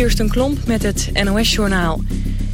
Kirsten Klomp met het NOS-journaal.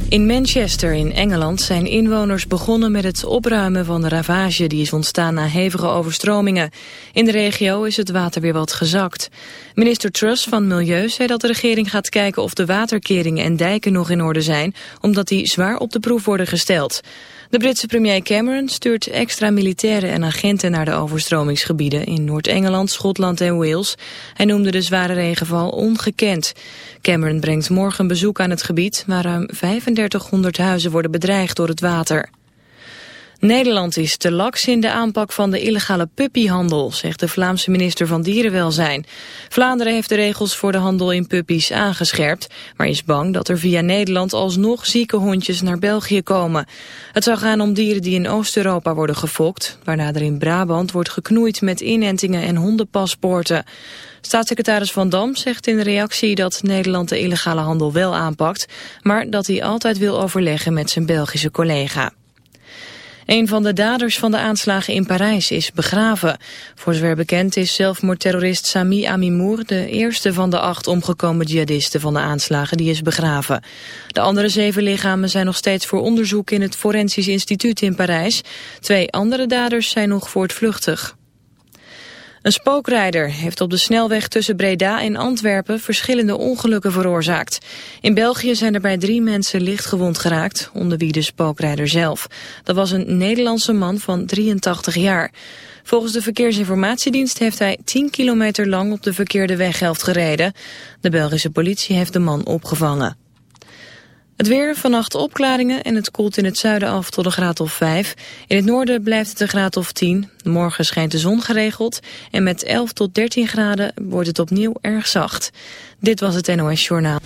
In Manchester in Engeland zijn inwoners begonnen met het opruimen van de ravage die is ontstaan na hevige overstromingen. In de regio is het water weer wat gezakt. Minister Truss van Milieu zei dat de regering gaat kijken of de waterkeringen en dijken nog in orde zijn, omdat die zwaar op de proef worden gesteld. De Britse premier Cameron stuurt extra militairen en agenten naar de overstromingsgebieden in Noord-Engeland, Schotland en Wales. Hij noemde de zware regenval ongekend. Cameron brengt morgen bezoek aan het gebied waar ruim 3500 huizen worden bedreigd door het water. Nederland is te laks in de aanpak van de illegale puppyhandel, zegt de Vlaamse minister van Dierenwelzijn. Vlaanderen heeft de regels voor de handel in puppies aangescherpt, maar is bang dat er via Nederland alsnog zieke hondjes naar België komen. Het zou gaan om dieren die in Oost-Europa worden gefokt, waarna er in Brabant wordt geknoeid met inentingen en hondenpaspoorten. Staatssecretaris Van Dam zegt in reactie dat Nederland de illegale handel wel aanpakt, maar dat hij altijd wil overleggen met zijn Belgische collega. Een van de daders van de aanslagen in Parijs is begraven. Voor zover bekend is zelfmoordterrorist Sami Amimour de eerste van de acht omgekomen jihadisten van de aanslagen die is begraven. De andere zeven lichamen zijn nog steeds voor onderzoek in het Forensisch Instituut in Parijs. Twee andere daders zijn nog voortvluchtig. Een spookrijder heeft op de snelweg tussen Breda en Antwerpen verschillende ongelukken veroorzaakt. In België zijn er bij drie mensen licht gewond geraakt, onder wie de spookrijder zelf. Dat was een Nederlandse man van 83 jaar. Volgens de Verkeersinformatiedienst heeft hij 10 kilometer lang op de verkeerde weghelft gereden. De Belgische politie heeft de man opgevangen. Het weer, vannacht opklaringen en het koelt in het zuiden af tot een graad of 5. In het noorden blijft het een graad of 10. Morgen schijnt de zon geregeld en met 11 tot 13 graden wordt het opnieuw erg zacht. Dit was het NOS Journaal.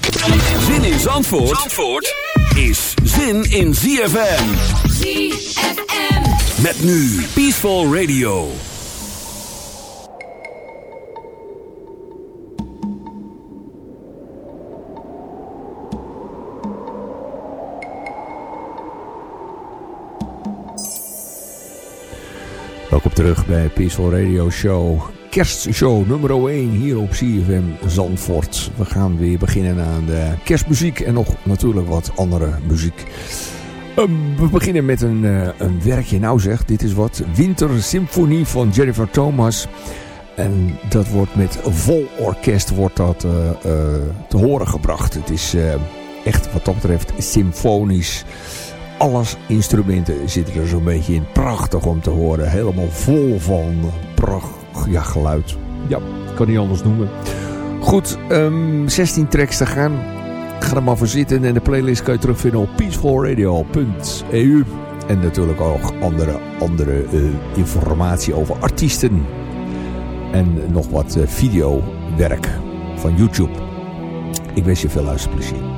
Zin in Zandvoort, Zandvoort is zin in ZFM. ZFM. Met nu Peaceful Radio. Welkom terug bij Peaceful Radio Show. Kerstshow nummer 1 hier op CFM Zandvoort. We gaan weer beginnen aan de kerstmuziek en nog natuurlijk wat andere muziek. Ehm, we beginnen met een, uh, een werkje, nou zeg, dit is wat. Wintersymfonie van Jennifer Thomas. En dat wordt met vol orkest wordt dat, uh, uh, te horen gebracht. Het is echt wat dat betreft symfonisch alles instrumenten zitten er zo'n beetje in. Prachtig om te horen. Helemaal vol van pracht, ja, geluid. Ja, kan niet anders noemen. Goed, um, 16 tracks te gaan. Ga er maar voor zitten. En de playlist kan je terugvinden op peacefulradio.eu. En natuurlijk ook andere, andere uh, informatie over artiesten. En nog wat uh, videowerk van YouTube. Ik wens je veel luisterplezier.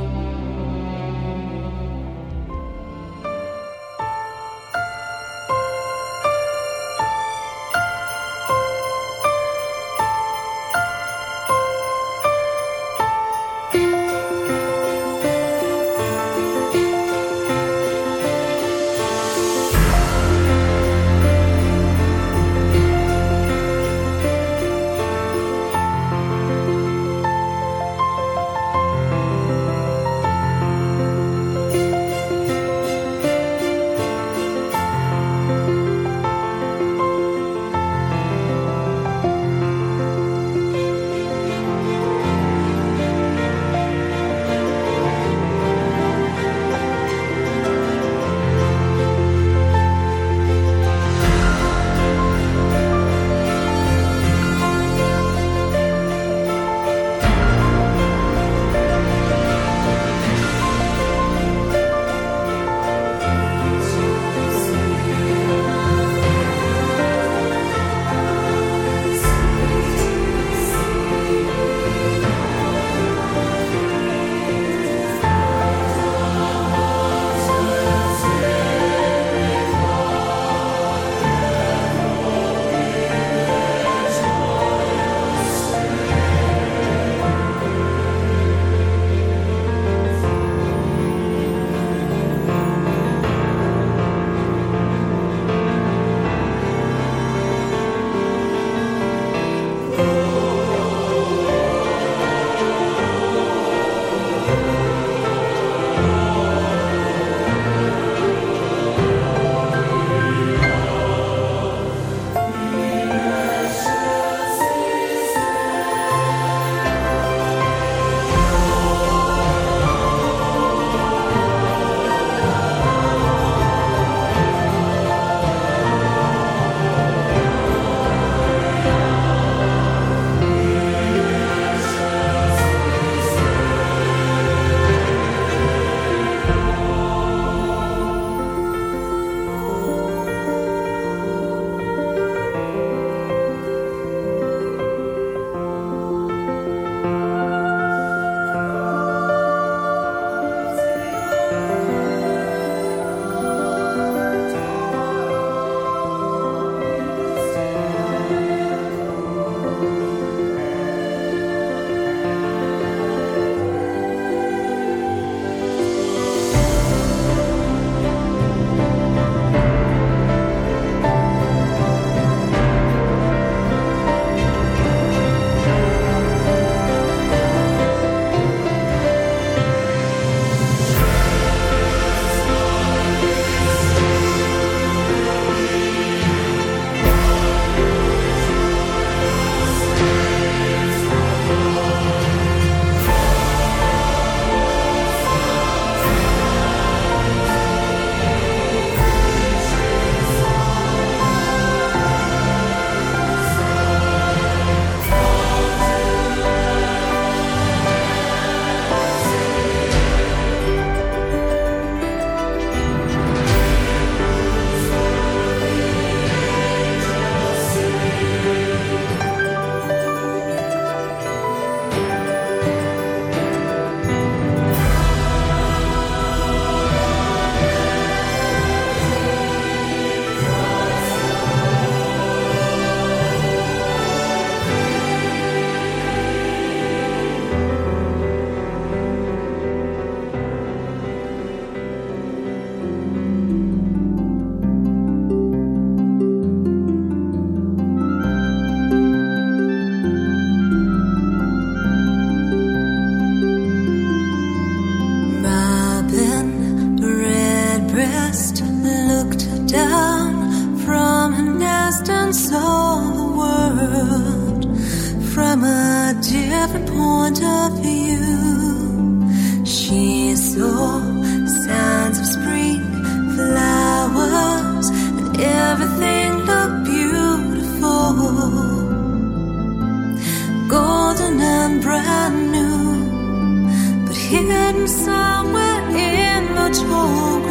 different point of view. She saw signs of spring, flowers, and everything looked beautiful. Golden and brand new, but hidden somewhere in the hope.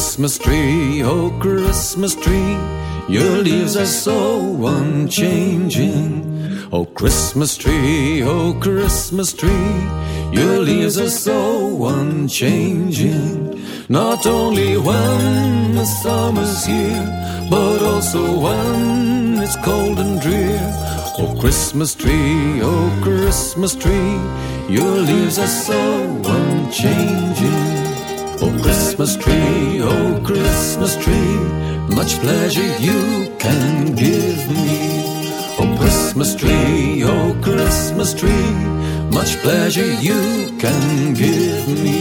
Christmas tree, oh Christmas tree, your leaves are so unchanging. Oh Christmas tree, oh Christmas tree, your leaves are so unchanging. Not only when the summer's here, but also when it's cold and drear. Oh Christmas tree, oh Christmas tree, your leaves are so unchanging. Oh Christmas tree, oh Christmas tree, much pleasure you can give me. Oh Christmas tree, oh Christmas tree, much pleasure you can give me.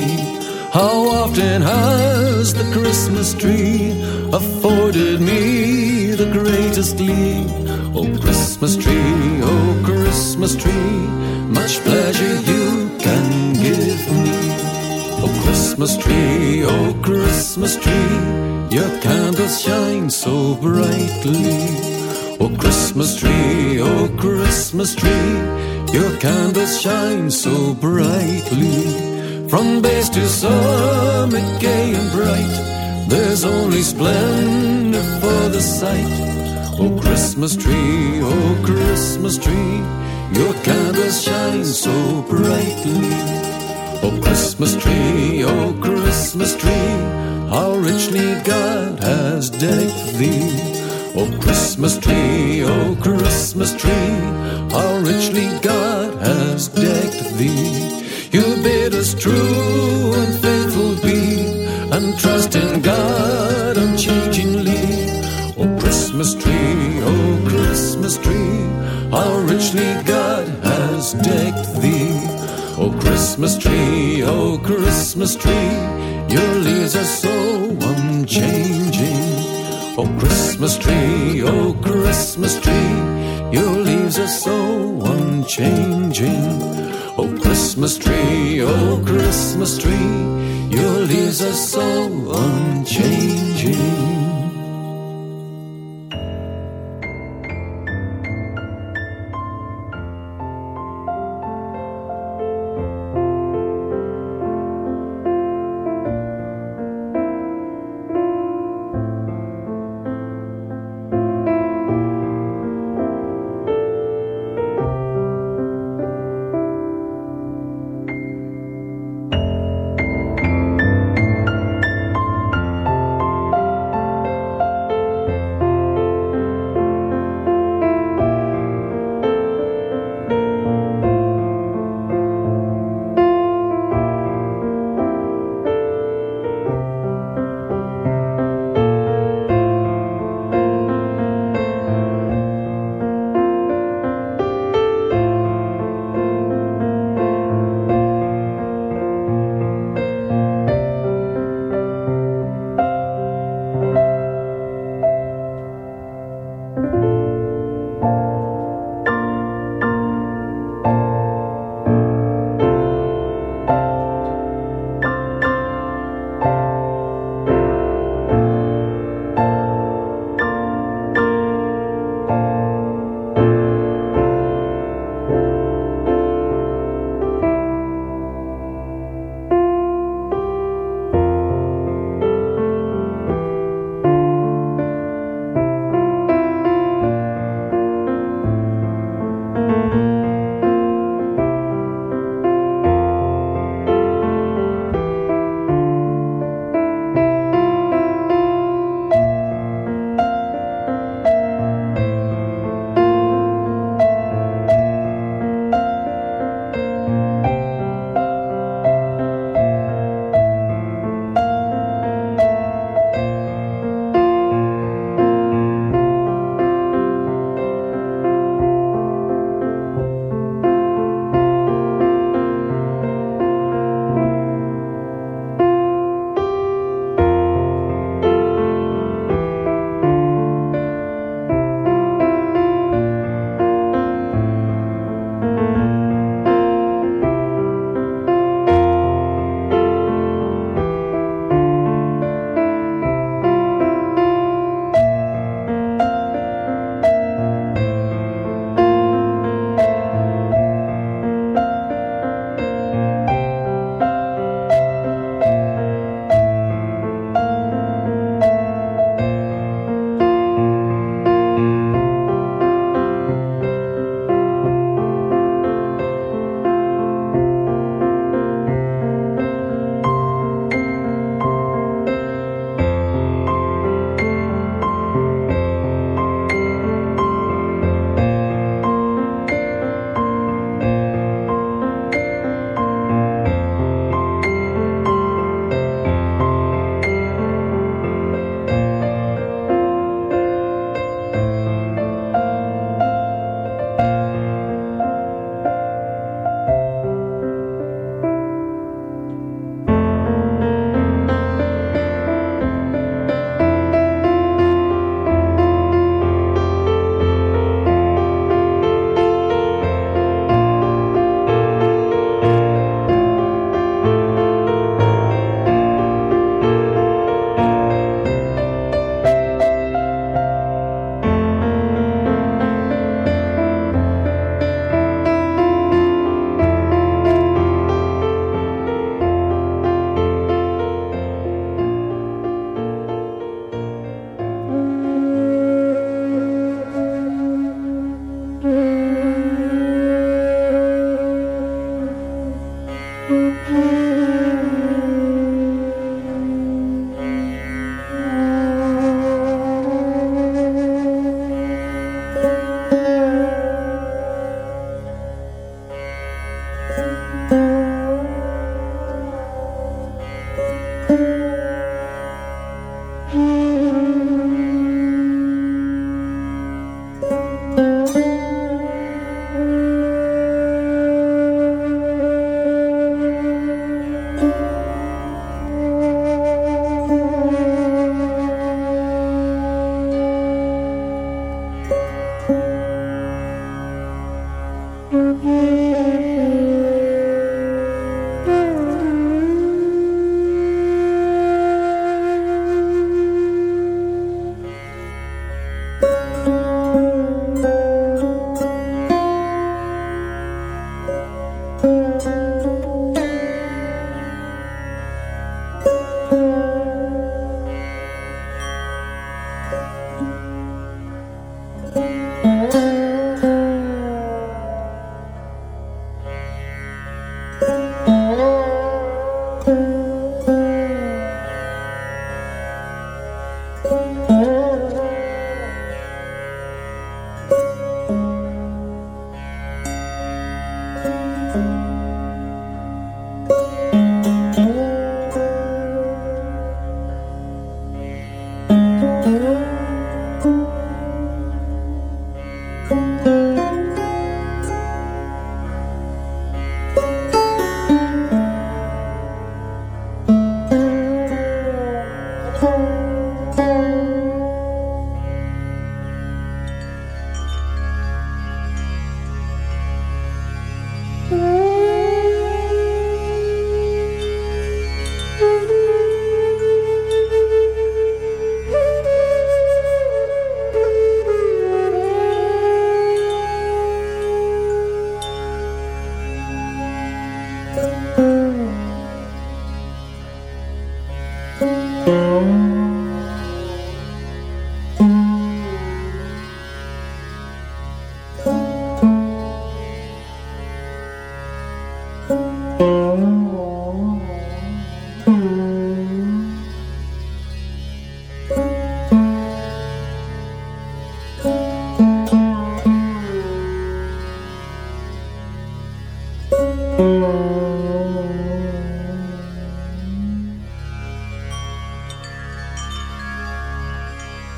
How often has the Christmas tree afforded me the greatest glee? Oh Christmas tree, oh Christmas tree, much pleasure you Christmas tree, oh Christmas tree, your candles shine so brightly. Oh Christmas tree, oh Christmas tree, your candles shine so brightly. From base to summit, gay and bright, there's only splendor for the sight. Oh Christmas tree, oh Christmas tree, your candles shine so brightly. Oh Christmas tree, oh Christmas tree, how richly God has decked thee. Oh Christmas tree, oh Christmas tree, how richly God has decked thee. You bid us true and faithful be, and trust in God unchangingly. Oh Christmas tree, oh Christmas tree, how richly God has decked thee. Oh Christmas tree, oh Christmas tree, your leaves are so unchanging. Oh Christmas tree, oh Christmas tree, your leaves are so unchanging. Oh Christmas tree, oh Christmas tree, your leaves are so unchanging.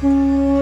Música